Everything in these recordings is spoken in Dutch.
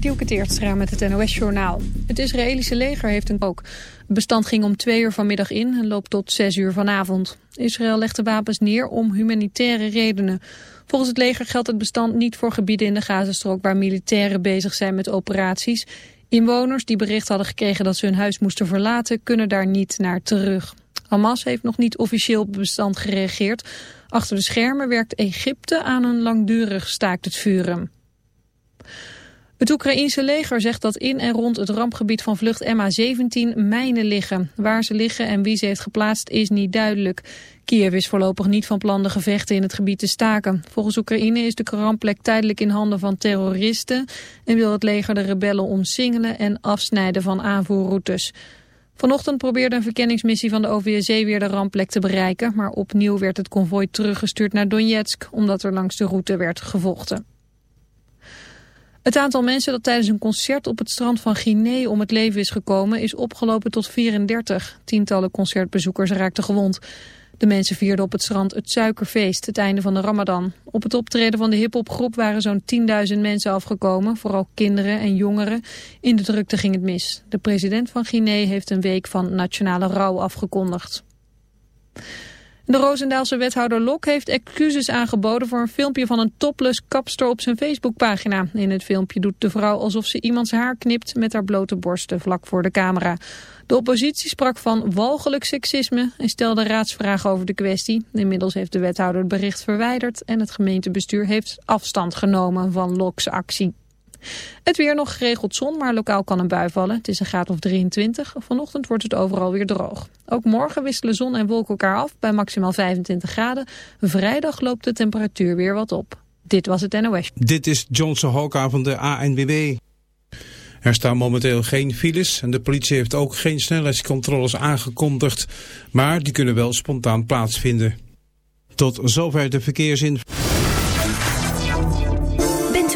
Dielke Teertstra met het NOS-journaal. Het Israëlische leger heeft een ook. Het bestand ging om twee uur vanmiddag in en loopt tot zes uur vanavond. Israël legt de wapens neer om humanitaire redenen. Volgens het leger geldt het bestand niet voor gebieden in de Gazastrook... waar militairen bezig zijn met operaties. Inwoners die bericht hadden gekregen dat ze hun huis moesten verlaten... kunnen daar niet naar terug. Hamas heeft nog niet officieel op het bestand gereageerd. Achter de schermen werkt Egypte aan een langdurig staakt het vuren. Het Oekraïense leger zegt dat in en rond het rampgebied van vlucht MH17 mijnen liggen. Waar ze liggen en wie ze heeft geplaatst is niet duidelijk. Kiev is voorlopig niet van plan de gevechten in het gebied te staken. Volgens Oekraïne is de rampplek tijdelijk in handen van terroristen... en wil het leger de rebellen omsingelen en afsnijden van aanvoerroutes. Vanochtend probeerde een verkenningsmissie van de OVSE weer de rampplek te bereiken... maar opnieuw werd het konvooi teruggestuurd naar Donetsk... omdat er langs de route werd gevochten. Het aantal mensen dat tijdens een concert op het strand van Guinea om het leven is gekomen is opgelopen tot 34. Tientallen concertbezoekers raakten gewond. De mensen vierden op het strand het suikerfeest, het einde van de ramadan. Op het optreden van de hiphopgroep waren zo'n 10.000 mensen afgekomen, vooral kinderen en jongeren. In de drukte ging het mis. De president van Guinea heeft een week van nationale rouw afgekondigd. De Roosendaalse wethouder Lok heeft excuses aangeboden voor een filmpje van een topless kapster op zijn Facebookpagina. In het filmpje doet de vrouw alsof ze iemands haar knipt met haar blote borsten vlak voor de camera. De oppositie sprak van walgelijk seksisme en stelde raadsvragen over de kwestie. Inmiddels heeft de wethouder het bericht verwijderd en het gemeentebestuur heeft afstand genomen van Loks actie. Het weer nog geregeld zon, maar lokaal kan een bui vallen. Het is een graad of 23. Vanochtend wordt het overal weer droog. Ook morgen wisselen zon en wolken elkaar af bij maximaal 25 graden. Vrijdag loopt de temperatuur weer wat op. Dit was het NOS. Dit is Johnson Hoka van de ANWB. Er staan momenteel geen files en de politie heeft ook geen snelheidscontroles aangekondigd. Maar die kunnen wel spontaan plaatsvinden. Tot zover de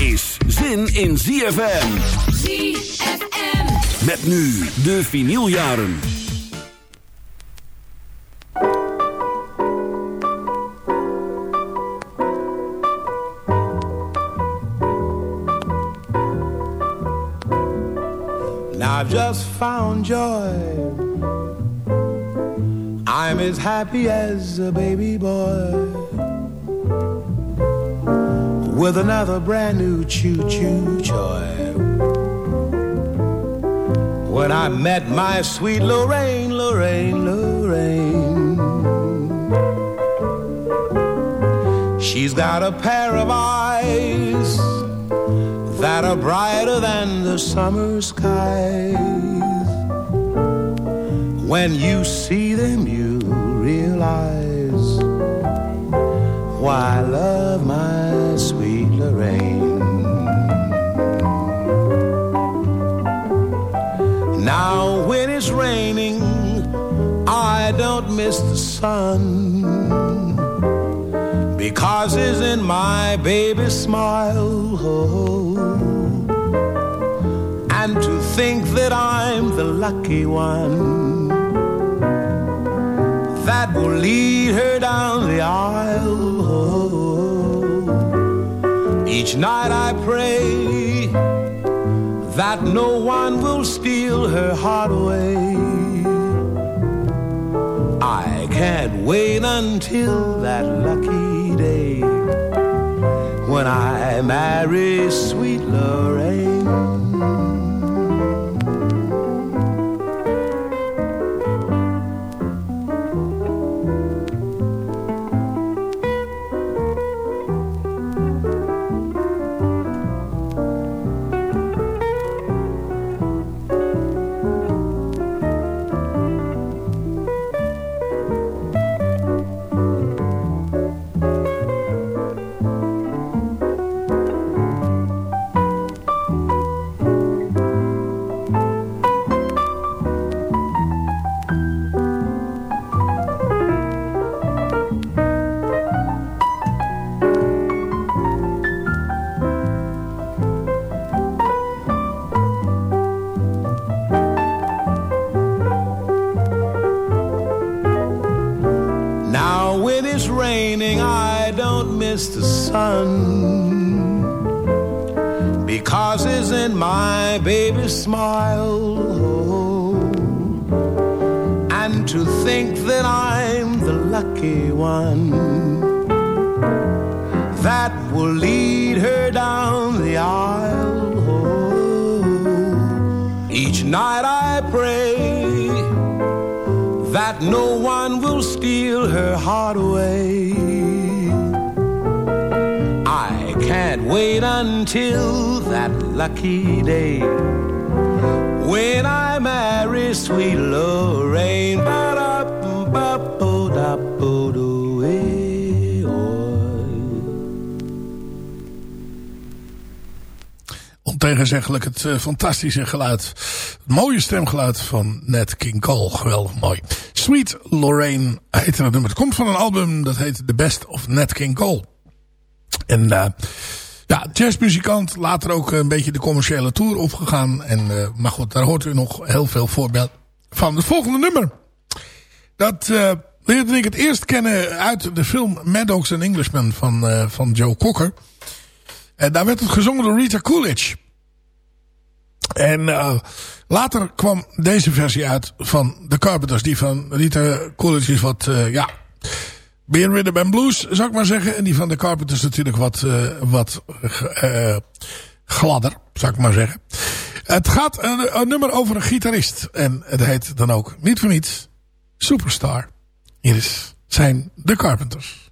is zin in ZFM. ZFM. Met nu de vinyljaren. Now I've just found joy. I'm as happy as a baby boy. With another brand new choo-choo toy when I met my sweet Lorraine, Lorraine, Lorraine. She's got a pair of eyes that are brighter than the summer skies. When you see them, you realize why I love my sun because it's in my baby's smile. And to think that I'm the lucky one that will lead her down the aisle. Each night I pray that no one will steal her heart away. Can't wait until that lucky day when I marry sweet Lorraine. Ontegenzeggelijk het uh, fantastische geluid. Het mooie stemgeluid van Nat King Cole. Geweldig mooi. Sweet Lorraine heet het nummer. Het komt van een album dat heet The Best of Nat King Cole. En uh, ja, jazzmuzikant. Later ook een beetje de commerciële tour opgegaan. En, uh, maar goed, daar hoort u nog heel veel voorbeeld van. Het volgende nummer. Dat leerde ik het eerst kennen uit de film Mad Dogs and Englishmen van, van Joe Cocker. En daar werd het gezongen door Rita Coolidge. En uh, later kwam deze versie uit van The Carpenters. Die van Rita Coolidge is wat, uh, ja, meer rhythm and blues, zou ik maar zeggen. En die van The Carpenters natuurlijk wat, uh, wat gladder, zou ik maar zeggen. Het gaat een, een nummer over een gitarist. En het heet dan ook, niet voor niets, Superstar. Hier is zijn The Carpenters.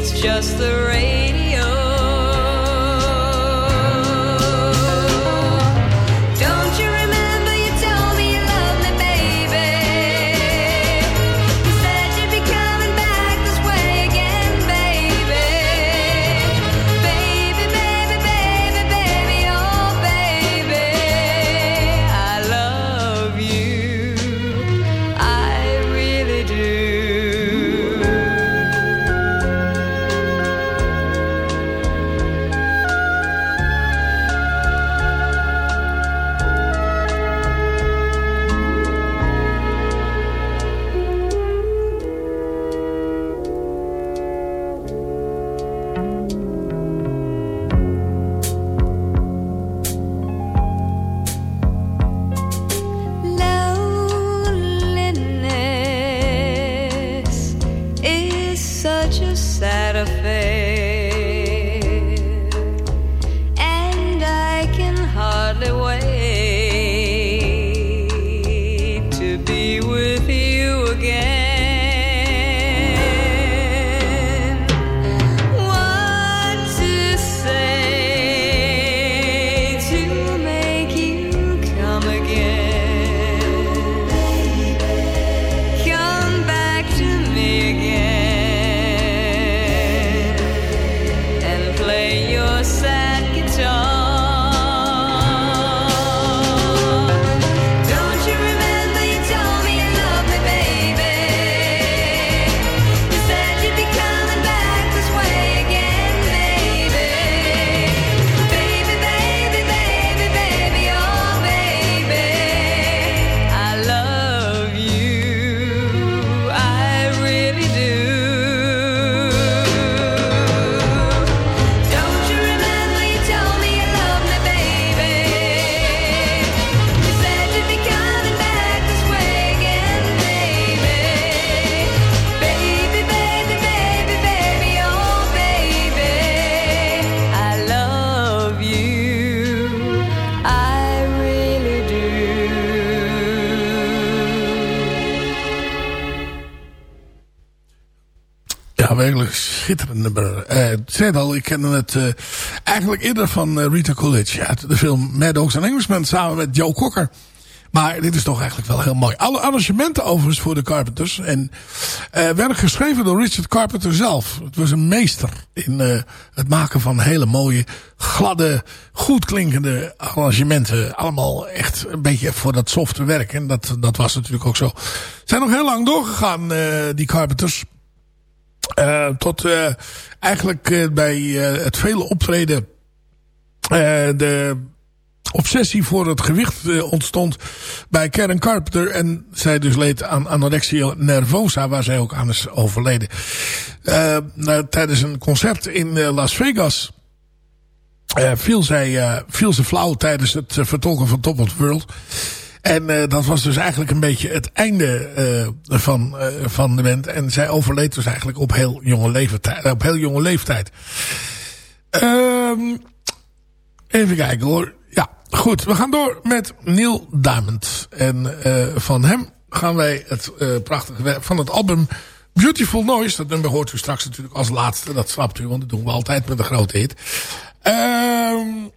It's just the rain. Zei al, ik kende het eh, eigenlijk eerder van eh, Rita Coolidge. Uit de film Mad Dogs and Englishmen samen met Joe Cocker. Maar dit is toch eigenlijk wel heel mooi. Alle arrangementen overigens voor de Carpenters. En eh werden geschreven door Richard Carpenter zelf. Het was een meester in eh, het maken van hele mooie, gladde, goed klinkende arrangementen. Allemaal echt een beetje voor dat softe werk. En dat, dat was natuurlijk ook zo. Zijn nog heel lang doorgegaan, eh, die Carpenters. Eh, tot uh, eigenlijk uh, bij het vele optreden de obsessie voor het gewicht ontstond bij Karen Carpenter. En zij dus leed aan anorexia nervosa, waar zij ook aan is overleden. Tijdens een concert in Las Vegas viel, zij, viel ze flauw tijdens het vertolken van Top of the World. En uh, dat was dus eigenlijk een beetje het einde uh, van, uh, van de band. En zij overleed dus eigenlijk op heel jonge leeftijd. Op heel jonge leeftijd. Um, even kijken hoor. Ja, goed. We gaan door met Neil Diamond. En van hem gaan wij het prachtige van het album Beautiful Noise. Dat nummer hoort u straks natuurlijk als laatste. Dat snapt u, want dat doen we altijd met een grote hit. Um,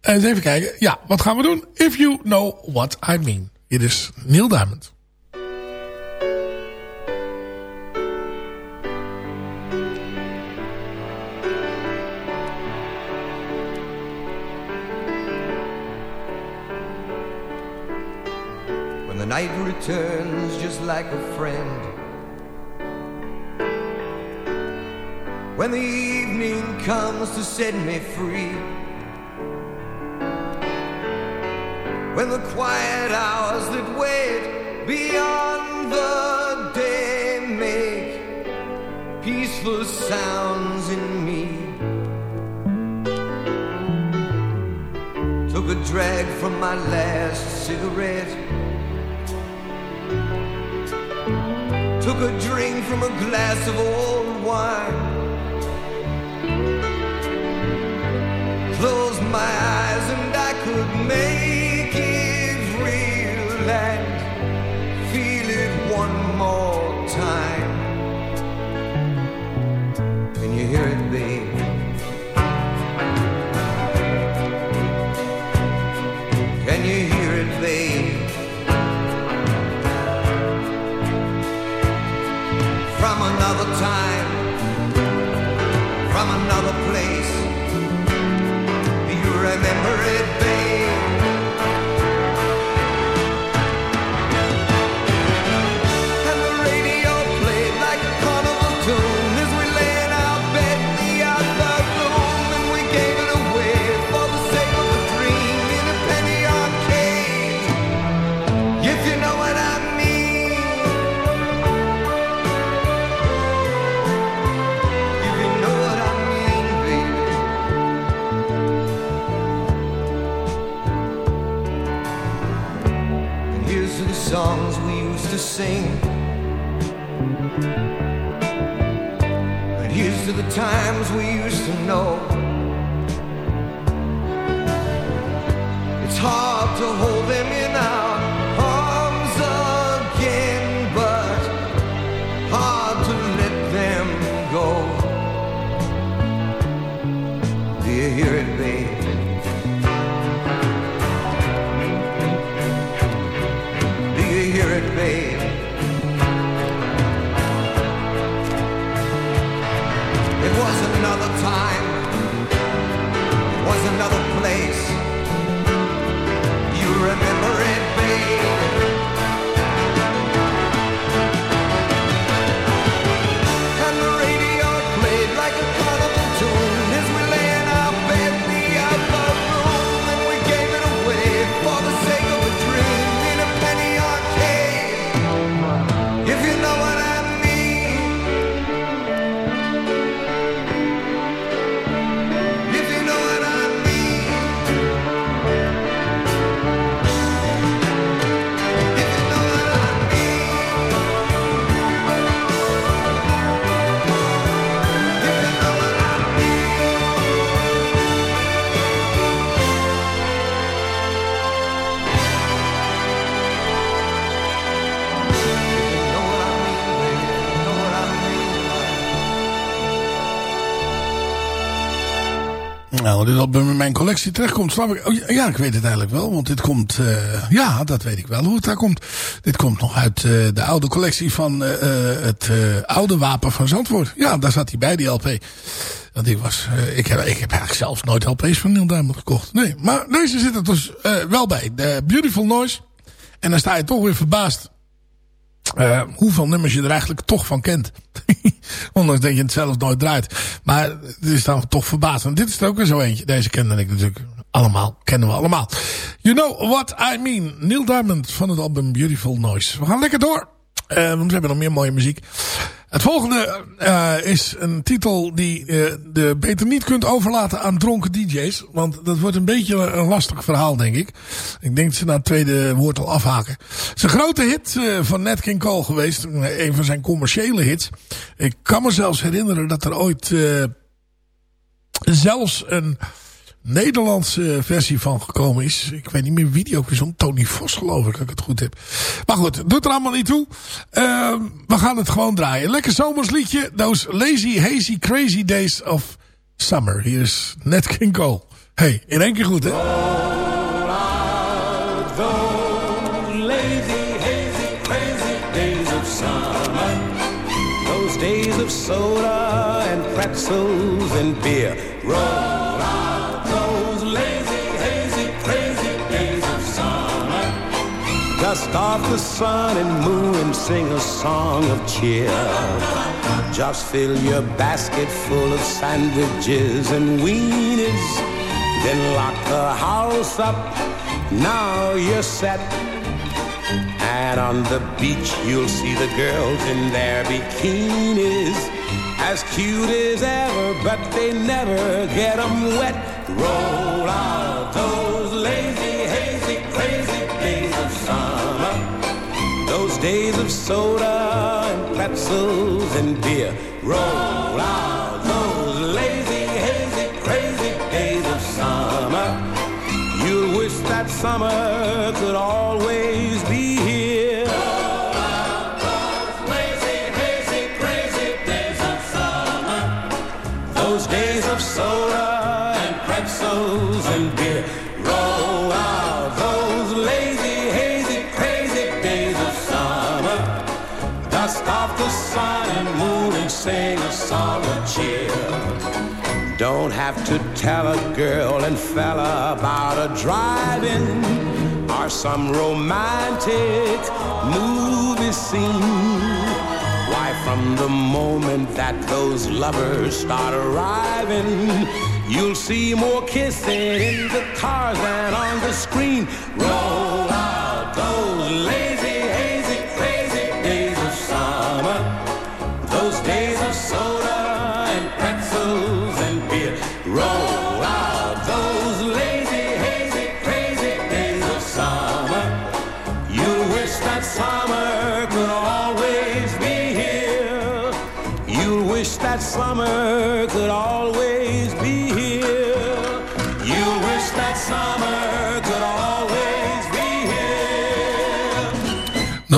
eens even kijken. Ja, wat gaan we doen? If you know what I mean. Hier is Neil Diamond. When the night returns just like a friend When the evening comes to set me free when the quiet hours that wait beyond the day make peaceful sounds in me. Took a drag from my last cigarette. Took a drink from a glass of old wine. Closed my eyes and I could make and Nou, dit album in mijn collectie terechtkomt, snap ik. Oh, ja, ik weet het eigenlijk wel. Want dit komt... eh, ja, dat weet ik wel hoe het daar komt. Dit komt nog uit eh, de oude collectie van eh, het oude wapen van Zandvoort. Ja, daar zat hij bij, die LP. Want ik, was, ik, heb, ik heb eigenlijk zelfs nooit LP's van Neil Diamond gekocht. Nee, maar deze zit er dus wel bij. De Beautiful Noise. En dan sta je toch weer verbaasd hoeveel nummers je er eigenlijk toch van kent. Ondanks dat je het zelf nooit draait. Maar het is dan toch verbazend. Dit is er ook weer zo eentje. Deze kende ik natuurlijk allemaal. Kennen we allemaal. You know what I mean. Neil Diamond van het album Beautiful Noise. We gaan lekker door. Eh, want we hebben nog meer mooie muziek. Het volgende eh, is een titel die eh, de beter niet kunt overlaten aan dronken DJ's. Want dat wordt een beetje een lastig verhaal, denk ik. Ik denk dat ze na het tweede woord al afhaken. Het is een grote hit eh, van Nat King Cole geweest. Een van zijn commerciële hits. Ik kan me zelfs herinneren dat er ooit zelfs een Nederlandse versie van gekomen is. Ik weet niet meer wie die ook is. Tony Vos geloof ik, dat ik het goed heb. Maar goed, doet er allemaal niet toe. Uh, we gaan het gewoon draaien. Lekker zomersliedje. Those lazy, hazy, crazy days of summer. Hier is Nat King Cole. Hey, in één keer goed hè. Days of soda and pretzels and beer. Roll Dust off the sun and moon and sing a song of cheer. Just fill your basket full of sandwiches and weenies. Then lock the house up. Now you're set. And on the beach you'll see the girls in their bikinis. As cute as ever, but they never get 'em wet. Roll out those lazy, Those days of soda and pretzels and beer. Roll out those lazy, hazy, crazy days of summer. You'll wish that summer could always tell a girl and fella about a drive-in or some romantic movie scene. Why, from the moment that those lovers start arriving, you'll see more kissing in the cars than on the screen. Roll out those lazy,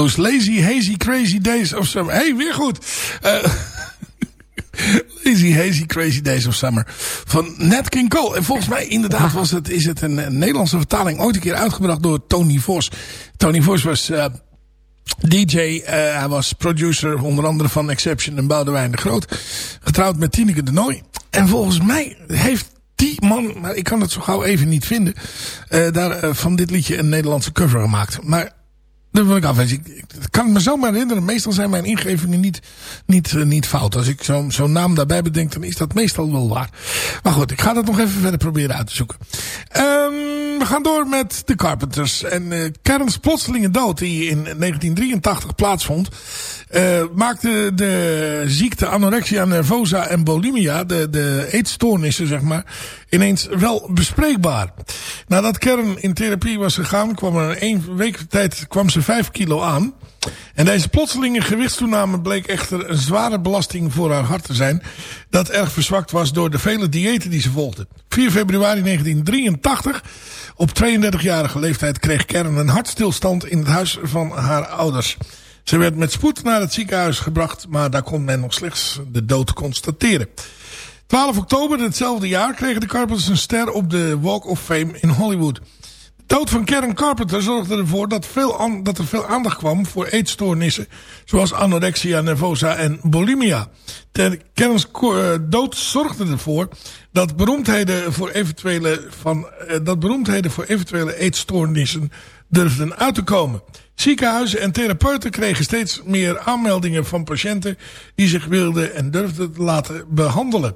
Those lazy, hazy, crazy days of summer. Hey, weer goed. Eh, lazy, hazy, crazy days of summer. Van Nat King Cole. En volgens mij inderdaad was het, is het een, Nederlandse vertaling. Ooit een keer uitgebracht door Tony Vos. Tony Vos was... eh, DJ, eh, hij was producer onder andere van Exception en Boudewijn de Groot. Getrouwd met Tineke de Nooi. En volgens mij heeft die man, maar ik kan het zo gauw even niet vinden, daar van dit liedje een Nederlandse cover gemaakt. Maar dat wil ik afwijzen. Ik, ik kan me zo maar herinneren. Meestal zijn mijn ingevingen niet, niet, eh, niet fout. Als ik zo'n zo'n naam daarbij bedenk, dan is dat meestal wel waar. Maar goed, ik ga dat nog even verder proberen uit te zoeken. Ehm, we gaan door met de Carpenters. En eh Kerns plotselinge dood, die in 1983 plaatsvond... eh, maakte de ziekte anorexia nervosa en bulimia, de, de eetstoornissen zeg maar, ineens wel bespreekbaar. Nadat Kern in therapie was gegaan, kwam er in één week tijd kwam ze vijf kilo aan. En deze plotselinge gewichtstoename bleek echter een zware belasting voor haar hart te zijn. Dat erg verzwakt was door de vele diëten die ze volgde. 4 februari 1983, op 32-jarige leeftijd, kreeg Kern een hartstilstand in het huis van haar ouders. Ze werd met spoed naar het ziekenhuis gebracht, maar daar kon men nog slechts de dood constateren. 12 oktober hetzelfde jaar kregen de Carpenters een ster op de Walk of Fame in Hollywood. De dood van Karen Carpenter zorgde ervoor dat, veel dat er veel aandacht kwam voor eetstoornissen zoals anorexia nervosa en bulimia. Karen's eh, dood zorgde ervoor dat beroemdheden voor eventuele, van, eh, dat beroemdheden voor eventuele eetstoornissen durfden uit te komen. Ziekenhuizen en therapeuten kregen steeds meer aanmeldingen van patiënten die zich wilden en durfden te laten behandelen.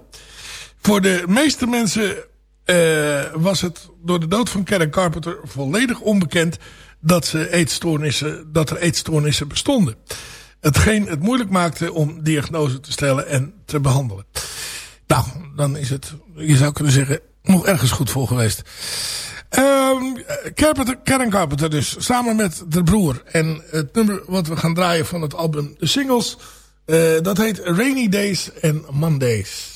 Voor de meeste mensen eh, was het door de dood van Karen Carpenter volledig onbekend dat, ze eetstoornissen, dat er eetstoornissen bestonden. Hetgeen het moeilijk maakte om diagnose te stellen en te behandelen. Nou, dan is het, je zou kunnen zeggen, nog ergens goed voor geweest. Carpenter, Karen Carpenter dus, samen met de broer. En het nummer wat we gaan draaien van het album De Singles, eh, dat heet Rainy Days and Mondays.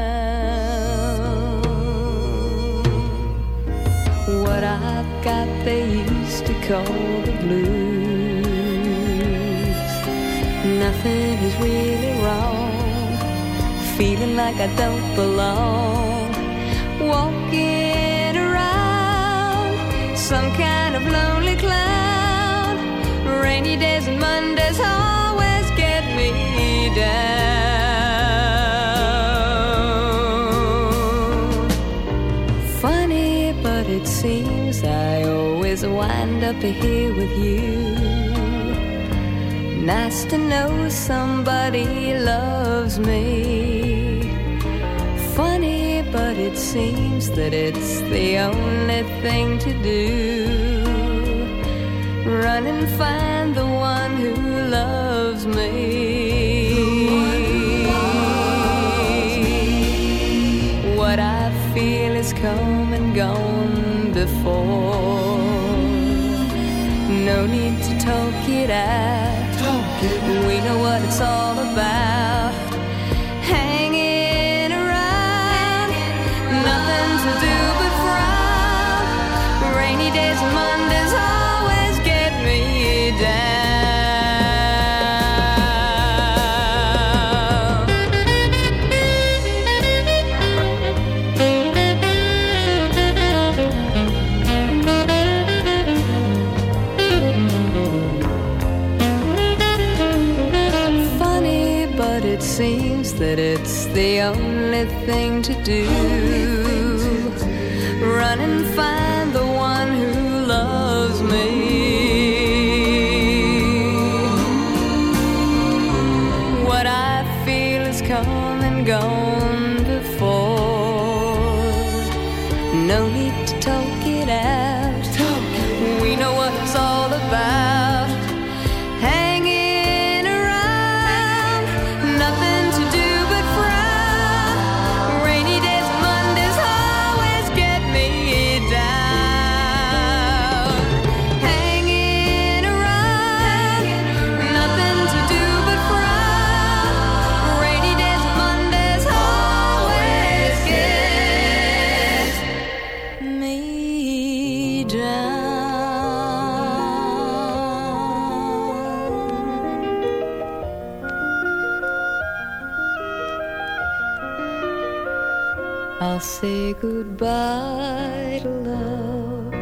What I've got they used to call the blues. Nothing is really wrong. Feeling like I don't belong. Walking around some kind of lonely cloud. Rainy days and Mondays always get me down. It seems I always wind up here with you. Nice to know somebody loves me. Funny, but it seems that it's the only thing to do. Run and find the one who loves me. It out. We know what it's all about. Hanging around, nothing to do but frown. Rainy days and Mondays thing to do. Goodbye to love.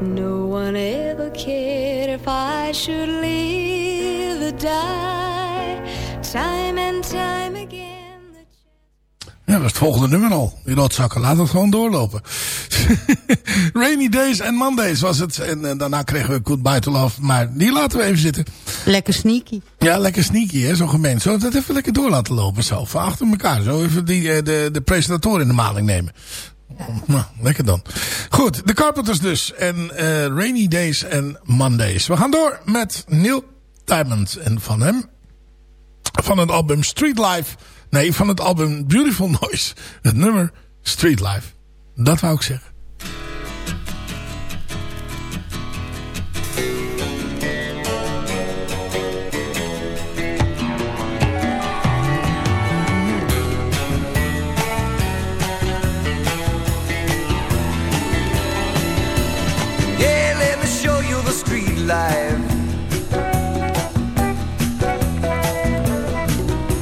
No one ever cared if I should live or die. Time and time again. Ja, dat is het volgende nummer al. Die rotzakken, laat het gewoon doorlopen. Rainy Days en Mondays was het. En eh, daarna kregen we Goodbye to Love. Maar die laten we even zitten. Lekker sneaky. Ja, lekker sneaky, hè, zo gemeen. Zullen we dat even lekker door laten lopen zo? Van achter elkaar. Zo even die, eh, de, de presentator in de maling nemen. Nou, lekker dan. Goed, de Carpenters dus. En eh, Rainy Days en Mondays. We gaan door met Neil Diamond. En van hem, van het album Street Life. Nee, van het album Beautiful Noise. Het nummer Street Life. Dat wou ik zeggen. Life.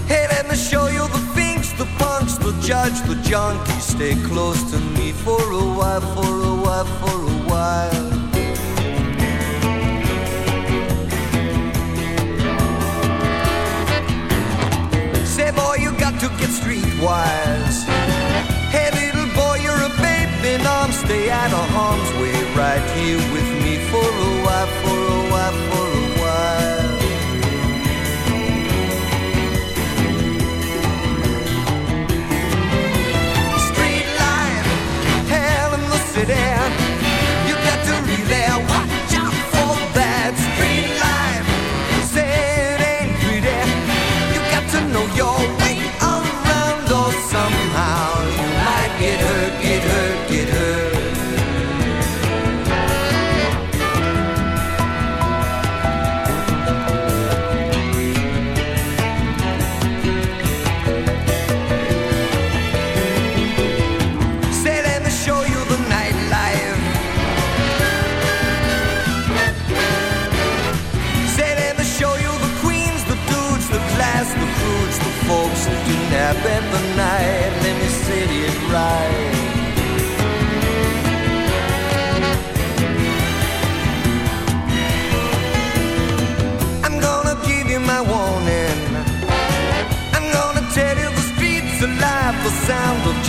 Hey, let me show you the finks, the punks, the judge, the junkie. Stay close to me for a while, for a while, for a while. Say, boy, you got to get streetwise. Hey, little boy, you're a babe in arms. Stay out of harm's way right here with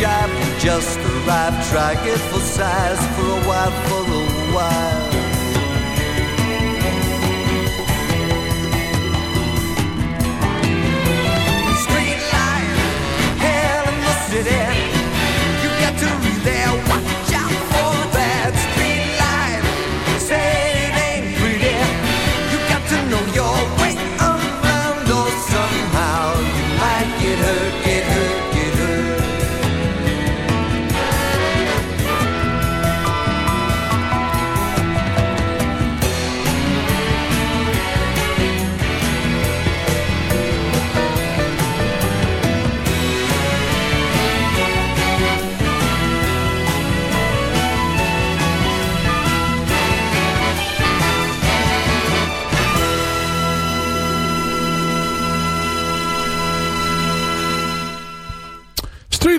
jive just arrived. Try it for size for a while,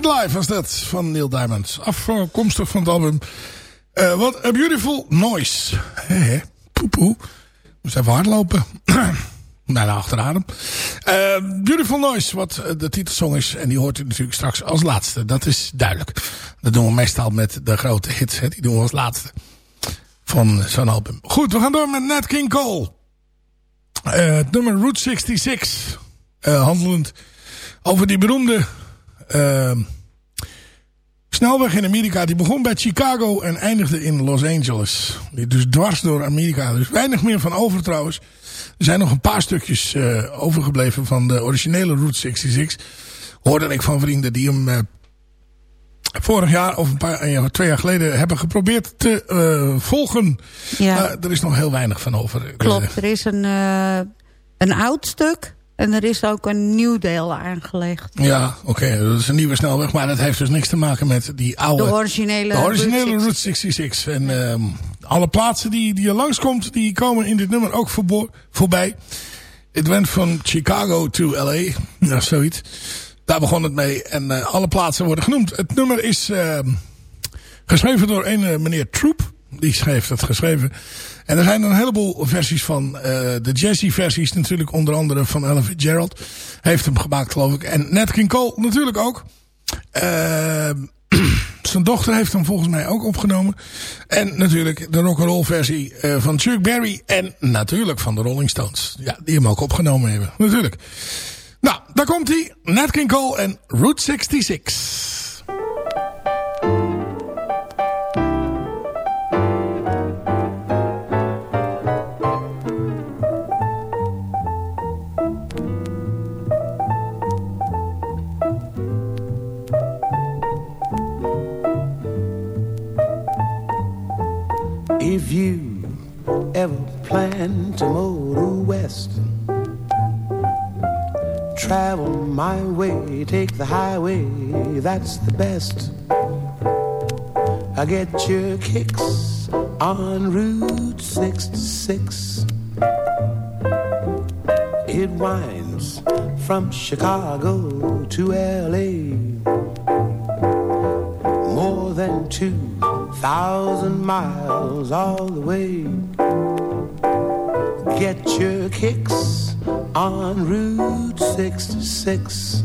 Life was dat van Neil Diamond. Afkomstig van het album eh What a Beautiful Noise. He, he. Poe poe. Moest even hardlopen. Bijna achteraan. Eh Beautiful Noise, wat eh, de titelsong is. En die hoort u natuurlijk straks als laatste. Dat is duidelijk. Dat doen we meestal met de grote hits. Hè. Die doen we als laatste van zo'n album. Goed, we gaan door met Nat King Cole. Het nummer Route 66. eh, handelend over die beroemde snelweg in Amerika. Die begon bij Chicago en eindigde in Los Angeles. Dus dwars door Amerika. Dus weinig meer van over trouwens. Er zijn nog een paar stukjes eh, overgebleven van de originele Route 66. Hoorde ik van vrienden die hem eh, vorig jaar of een paar, eh, twee jaar geleden hebben geprobeerd te volgen. Ja. Maar er is nog heel weinig van over. Klopt, er is een, een oud stuk en er is ook een nieuw deel aangelegd. Ja, oké, dat is een nieuwe snelweg. Maar dat heeft dus niks te maken met die oude... De originele De originele Route Route 66. En ehm, alle plaatsen die, die je langskomt, die komen in dit nummer ook voorbij. Het went van Chicago to L.A. Ja, zoiets. Daar begon het mee. En eh, alle plaatsen worden genoemd. Het nummer is eh, geschreven door een eh, meneer Troop. Die schreef het geschreven. En er zijn een heleboel versies van. eh, de jazzy versies natuurlijk. Onder andere van Ella Fitzgerald. Heeft hem gemaakt geloof ik. En Nat King Cole natuurlijk ook. Eh, zijn dochter heeft hem volgens mij ook opgenomen. En natuurlijk de rock'n'roll versie eh, van Chuck Berry. En natuurlijk van de Rolling Stones. Ja, die hem ook opgenomen hebben. Natuurlijk. Nou, daar komt hij. Nat King Cole en Route 66. If you ever plan to motor west, travel my way, take the highway, that's the best. I get your kicks on Route 66. It winds from Chicago to LA. More than 2,000 miles all the way. Get your kicks on Route 66.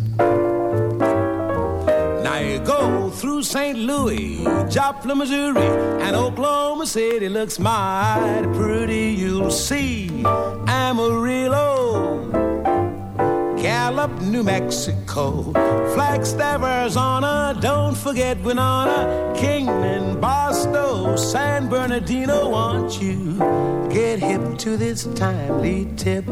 Now you go through St. Louis, Joplin, Missouri, and Oklahoma City looks mighty pretty. You'll see Amarillo, Gallup, New Mexico, Flagstaff, Arizona. Don't forget Winona, Kingman, Barstow, San Bernardino. Want you get hip to this timely tip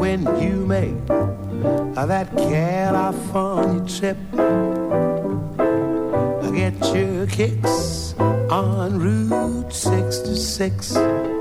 when you make that California trip. Get your kicks on Route 66.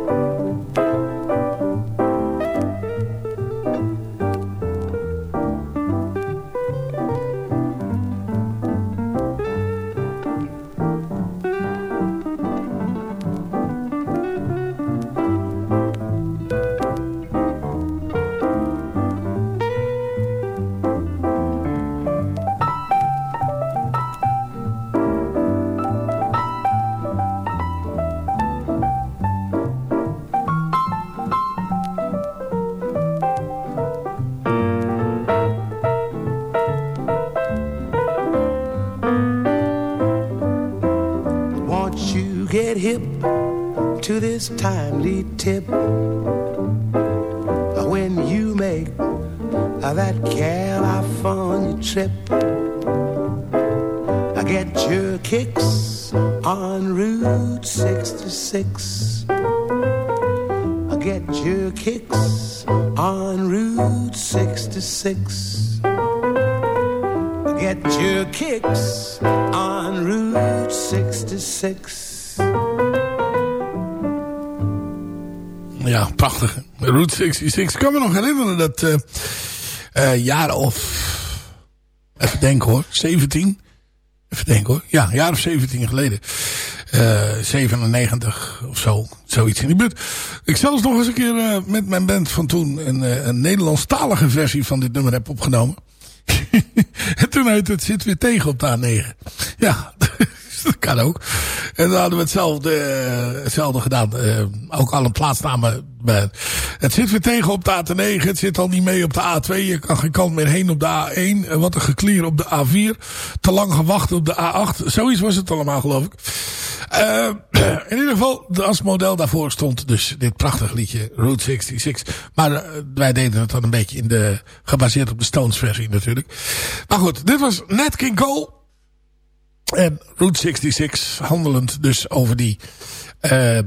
Ik kan me nog herinneren dat eh eh, jaren of... Even denken hoor. 17. Even denken hoor. Ja, jaar of 17 geleden. Eh 97 of zo. Zoiets in die buurt. Ik zelfs nog eens een keer eh, met mijn band van toen... een, eh, een Nederlandstalige versie van dit nummer heb opgenomen. en toen heette het Zit weer tegen op de A9. Ja, kan ook. En dan hadden we hetzelfde, eh, hetzelfde gedaan. Eh, ook al een plaatsnamen. bij- Het zit weer tegen op de A9. Het zit al niet mee op de A2. Je kan geen kant meer heen op de A1. En wat een geklier op de A4. Te lang gewacht op de A8. Zoiets was het allemaal geloof ik. Eh, in ieder geval, als model daarvoor stond dus dit prachtige liedje Route 66. Maar eh, wij deden het dan een beetje in de, gebaseerd op de Stones versie natuurlijk. Maar goed, dit was Nat King Cole. En Route 66, handelend dus over die eh,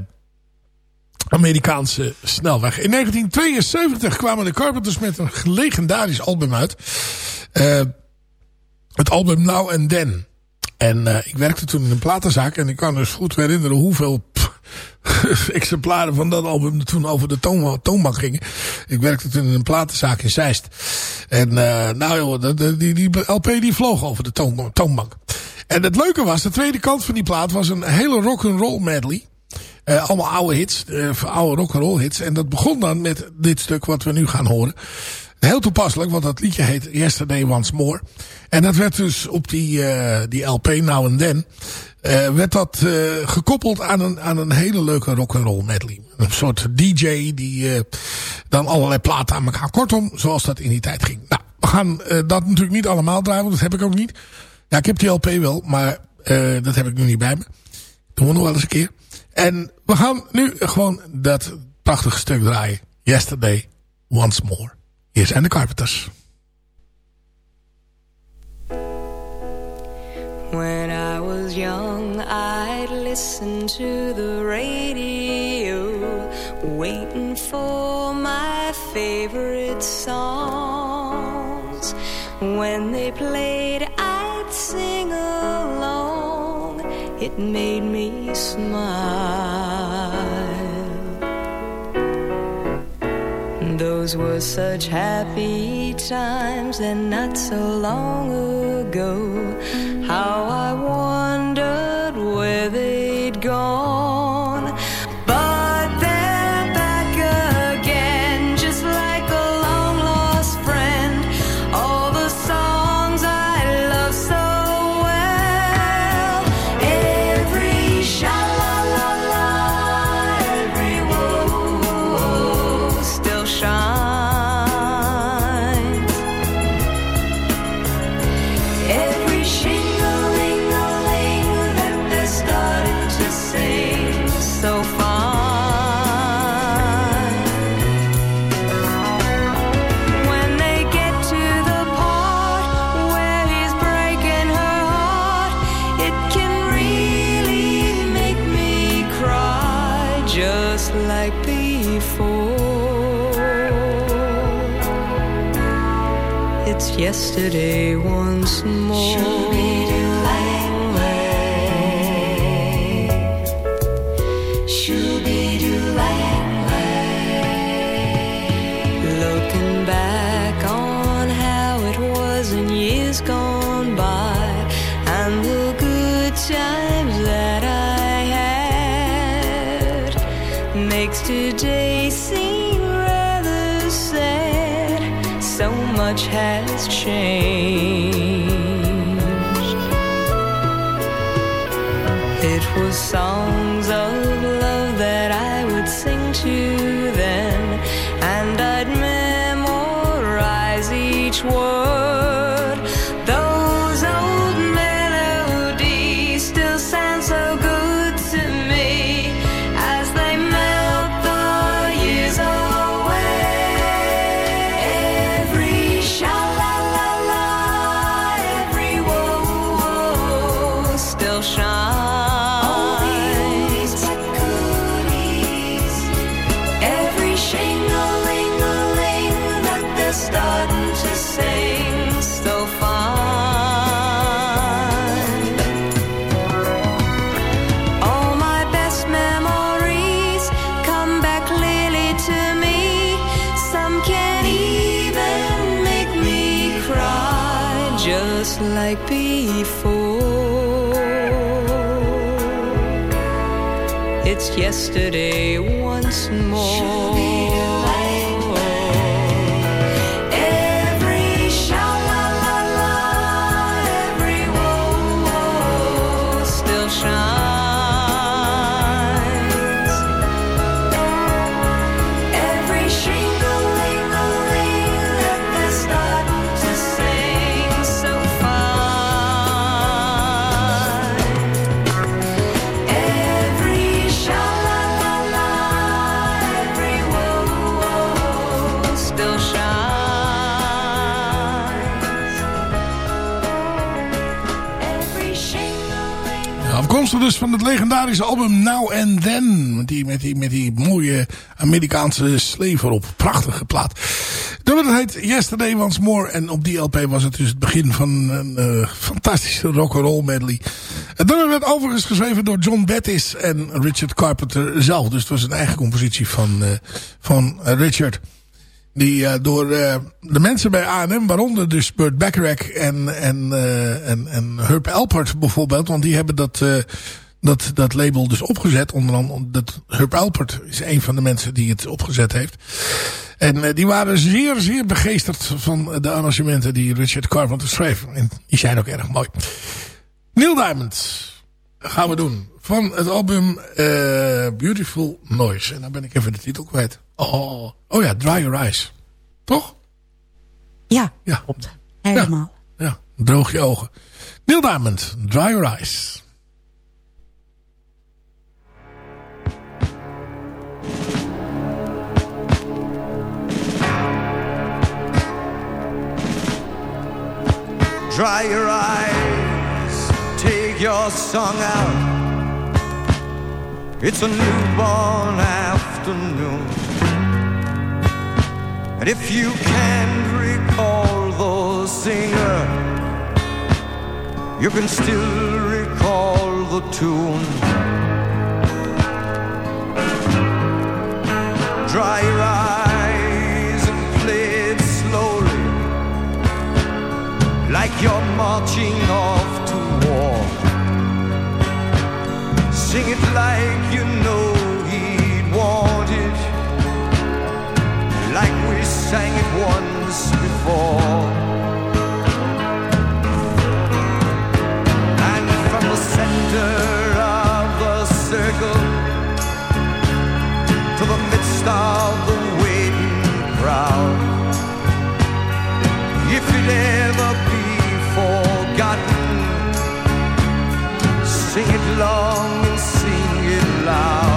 Amerikaanse snelweg. In 1972 kwamen de Carpenters met een legendarisch album uit. Eh, het album Now and Then. En eh, ik werkte toen in een platenzaak en ik kan dus goed herinneren hoeveel exemplaren van dat album toen over de toon, toonbank gingen. Ik werkte toen in een platenzaak in Zeist. En eh, nou joh, die, die LP die vloog over de toon, toonbank. En het leuke was, de tweede kant van die plaat was een hele rock'n'roll medley. Eh, allemaal oude hits, eh, oude rock'n'roll hits. En dat begon dan met dit stuk wat we nu gaan horen. Heel toepasselijk, want dat liedje heet Yesterday Once More. En dat werd dus op die, eh, die LP Now and Then... werd dat gekoppeld aan een, aan een hele leuke rock'n'roll medley. Een soort DJ die dan allerlei platen aan elkaar... Kortom, zoals dat in die tijd ging. Nou, we gaan dat natuurlijk niet allemaal draaien, want dat heb ik ook niet. Ja, ik heb die LP wel, maar eh, dat heb ik nu niet bij me. Doen we nog wel eens een keer. En we gaan nu gewoon dat prachtige stuk draaien. Yesterday, Once More. Hier zijn de Carpenters. When I was young, I'd listen to the radio, waiting for my favorite songs. When they played, I'd sing along. It made me smile. Those were such happy times and not so long ago. How I wondered yesterday Dus van het legendarische album Now and Then. Met die, met die, mooie Amerikaanse slee erop. Prachtige plaat. Dat heet Yesterday Once More. En op die LP was het dus het begin van een eh, fantastische rock'n'roll medley. Het werd overigens geschreven door John Bettis en Richard Carpenter zelf. Dus het was een eigen compositie van, eh, van Richard. Die eh, door eh, de mensen bij A&M, waaronder dus Burt Bacharach en, en, eh, en, en Herb Alpert bijvoorbeeld. Want die hebben dat, dat, dat label dus opgezet. Onder andere, dat Herb Alpert is een van de mensen die het opgezet heeft. En die waren zeer, zeer begeesterd van de arrangementen die Richard Carpenter schreef. En die zijn ook erg mooi. Neil Diamond gaan we doen. Van het album eh, Beautiful Noise. En dan ben ik even de titel kwijt. Oh, oh ja, Dry Your Eyes. Toch? Ja, Ja. klopt. Helemaal. Ja, droog je ogen. Neil Diamond, Dry Your Eyes. Dry your eyes, take your song out. It's a newborn afternoon. And if you can't recall the singer, you can still recall the tune. Dry your eyes and play it slowly like you're marching off Sing it like you know he'd want it, like we sang it once before. And from the center of the circle to the midst of sing it long and sing it loud,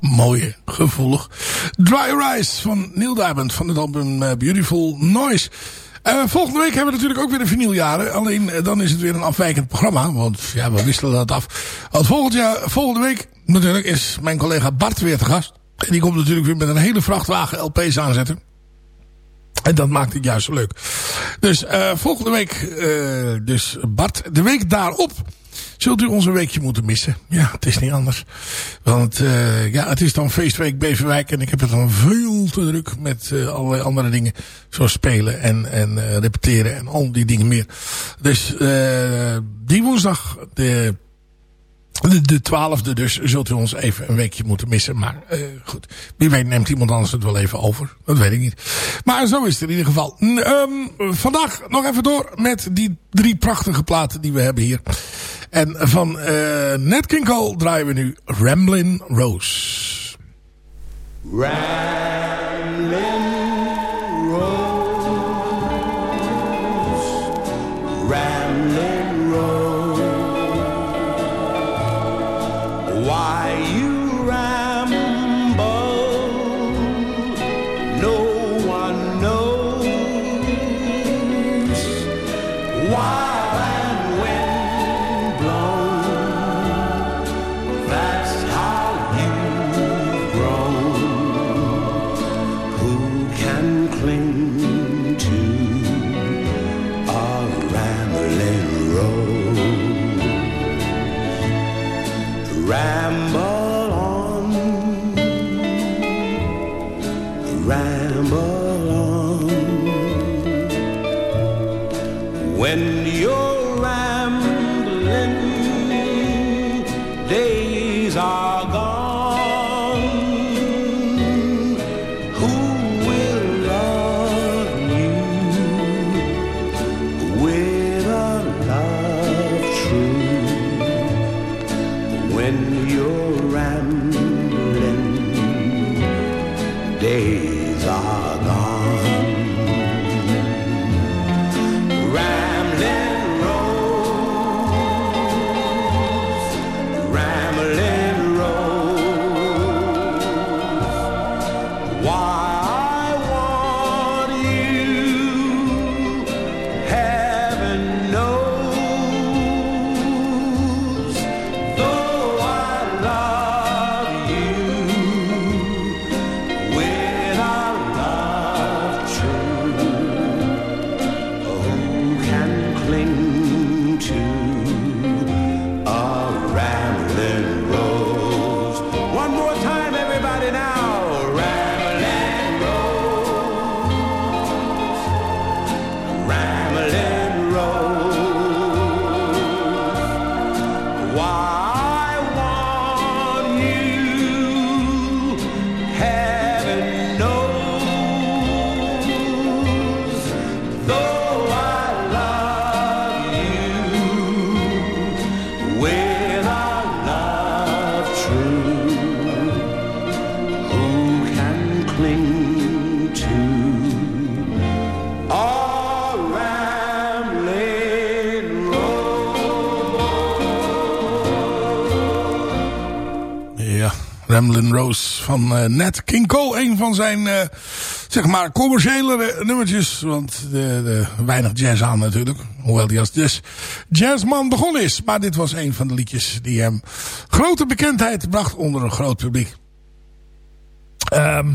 Mooie, gevoelig. Dry Eyes van Neil Diamond van het album eh, Beautiful Noise. Eh, volgende week hebben we natuurlijk ook weer de vinyljaren. Alleen eh, dan is het weer een afwijkend programma. Want ja, we wisselen dat af. Want volgend jaar, volgende week natuurlijk is mijn collega Bart weer te gast. En die komt natuurlijk weer met een hele vrachtwagen LP's aanzetten. En dat maakt het juist zo leuk. Dus eh, volgende week, eh, dus Bart, de week daarop zult u ons een weekje moeten missen. Ja, het is niet anders. Want eh, ja, het is dan feestweek Beverwijk en ik heb het dan veel te druk met allerlei andere dingen. Zoals spelen en, en repeteren en al die dingen meer. Dus die woensdag, de de, de twaalfde dus zult u ons even een weekje moeten missen. Maar eh, goed, wie weet neemt iemand anders het wel even over. Dat weet ik niet. Maar zo is het in ieder geval. Ehm, vandaag nog even door met die drie prachtige platen die we hebben hier. En van eh Nat Cole draaien we nu Ramblin' Rose. Rambling Ramblin' Rose van eh, Nat King Cole. Een van zijn, eh, zeg maar, commerciële nummertjes. Want de, de, weinig jazz aan natuurlijk. Hoewel hij als jazz, jazzman begonnen is. Maar dit was een van de liedjes die hem grote bekendheid bracht onder een groot publiek. Ehm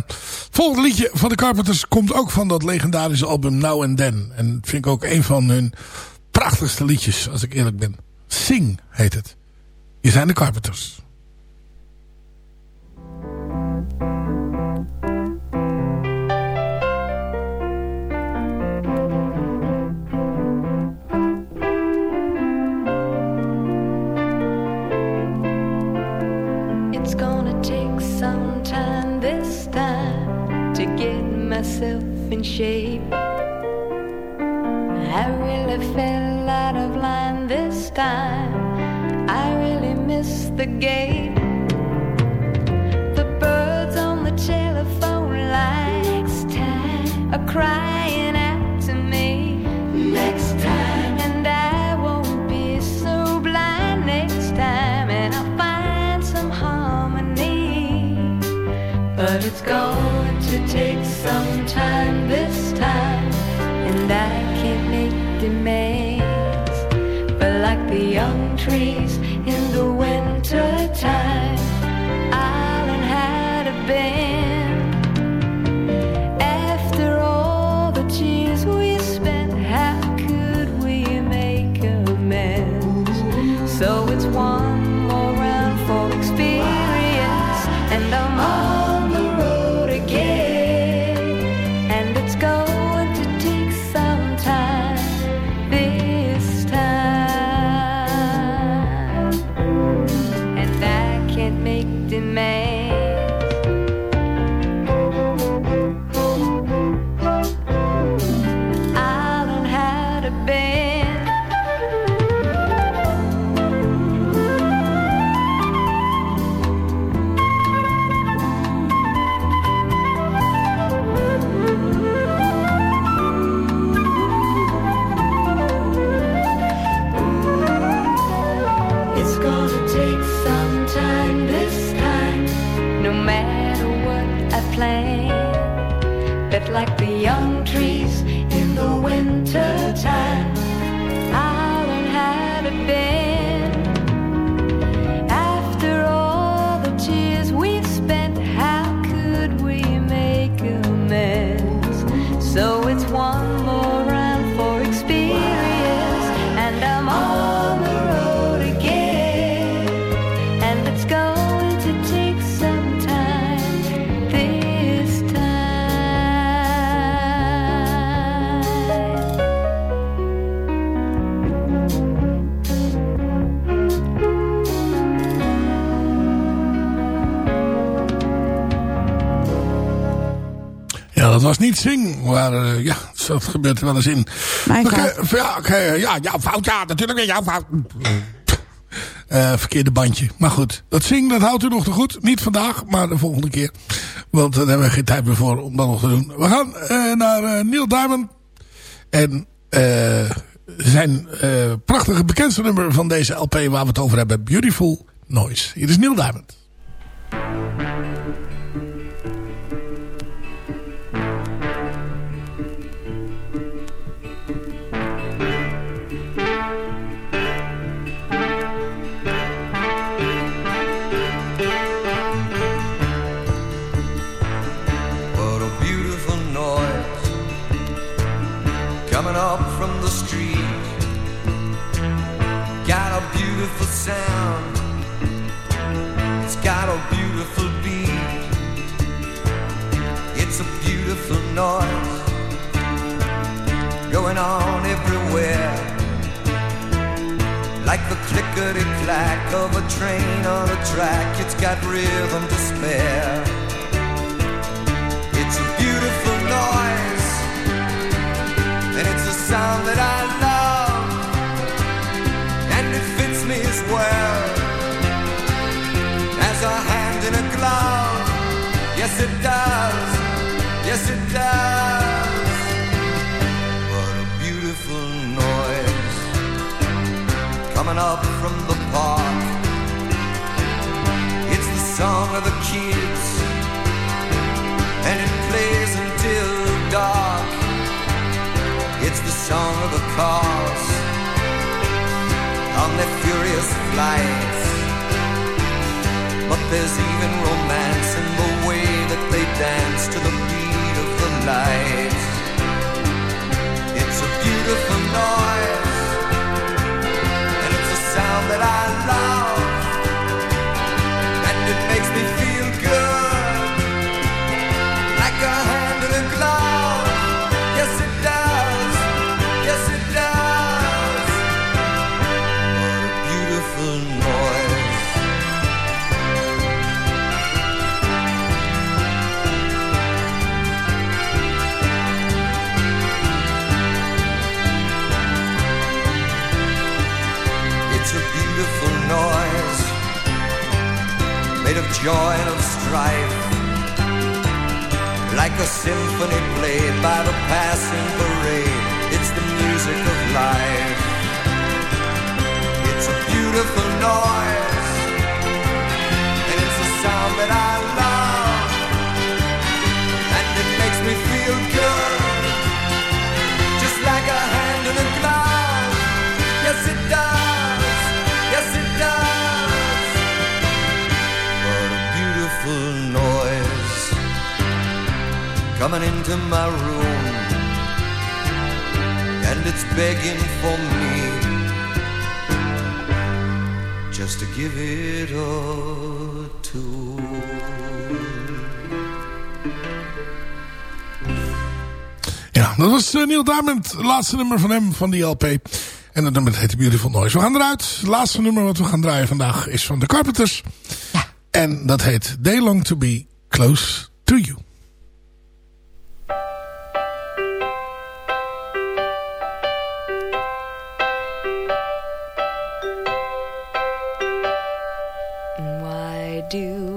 volgende liedje van de Carpenters komt ook van dat legendarische album Now and Then. En vind ik ook een van hun prachtigste liedjes, als ik eerlijk ben. Sing heet het. Hier zijn de Carpenters. Shape. I really fell out of line this time. I really missed the gate. The birds on the telephone likes are crying out to me. Next time, and I won't be so blind next time, and I'll find some harmony. But it's going niet Sing. Maar eh, ja, dat gebeurt er wel eens in. Mijn fout. ja, oké, ja, jouw fout. Ja, natuurlijk weer jouw fout. Eh, verkeerde bandje. Maar goed, dat Sing, dat houdt u nog te goed. Niet vandaag, maar de volgende keer. Want daar hebben we geen tijd meer voor om dat nog te doen. We gaan eh, naar eh, Neil Diamond. En eh, zijn eh, prachtige bekendste nummer van deze LP waar we het over hebben. Beautiful Noise. Hier is Neil Diamond. Like the clickety clack of a train on a track, it's got rhythm to spare. It's a beautiful noise, and it's a sound that I love, from the park. It's the song of the kids and it plays until dark. It's the song of the cars on their furious flights. But there's even romance in the way that they dance to the beat of the lights. Joy of strife like a symphony played by the passing parade. It's the music of life. It's a beautiful noise, and it's a sound that I love, and it makes me feel good, just like a hand in a glove. Yes, it does. Coming into my room and it's begging for me just to give it a tune. Ja, dat was eh, Neil Diamond. Het laatste nummer van hem, van die LP. En dat nummer heet Beautiful Noise. We gaan eruit. Het laatste nummer wat we gaan draaien vandaag is van The Carpenters. En dat heet They Long To Be Close To You.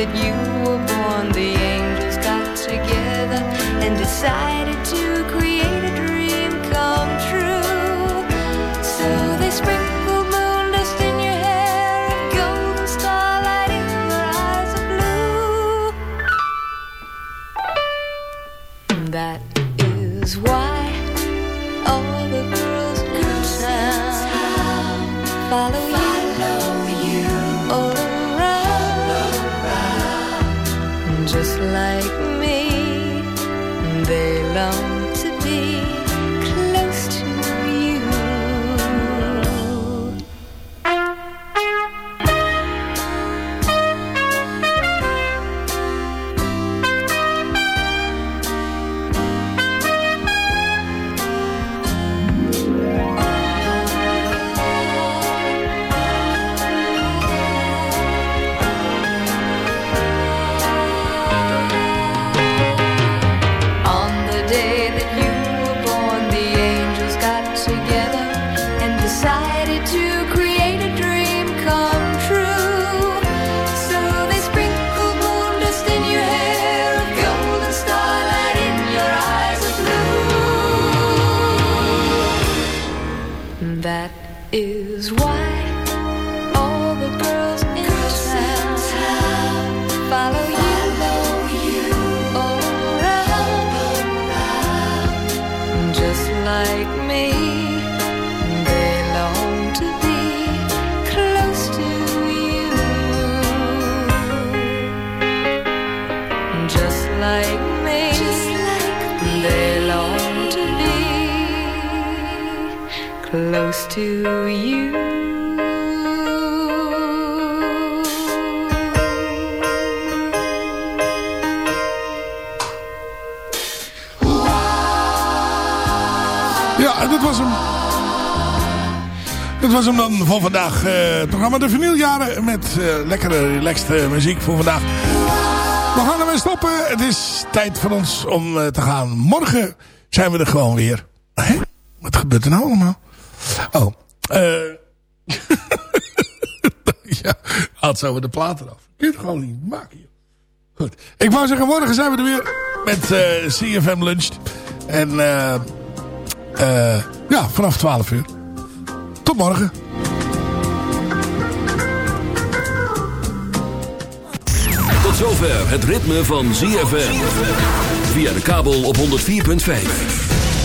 that you were born. The angels got together and decided to to you. Ja, dit was hem. Dit was hem dan voor vandaag. eh, het programma De Vinyljaren met eh, lekkere, relaxed eh, muziek voor vandaag. We gaan ermee stoppen. Het is tijd voor ons om eh, te gaan. Morgen zijn we er gewoon weer. Hè? Wat gebeurt er nou allemaal? Oh. eh ja, haalt zo de platen af. Kun je het gewoon niet maken, joh. Goed. Ik wou zeggen, morgen zijn we er weer met eh, CFM Lunch. En eh, ja, vanaf 12 uur. Tot morgen. Tot zover het ritme van ZFM. Via de kabel op 104.5.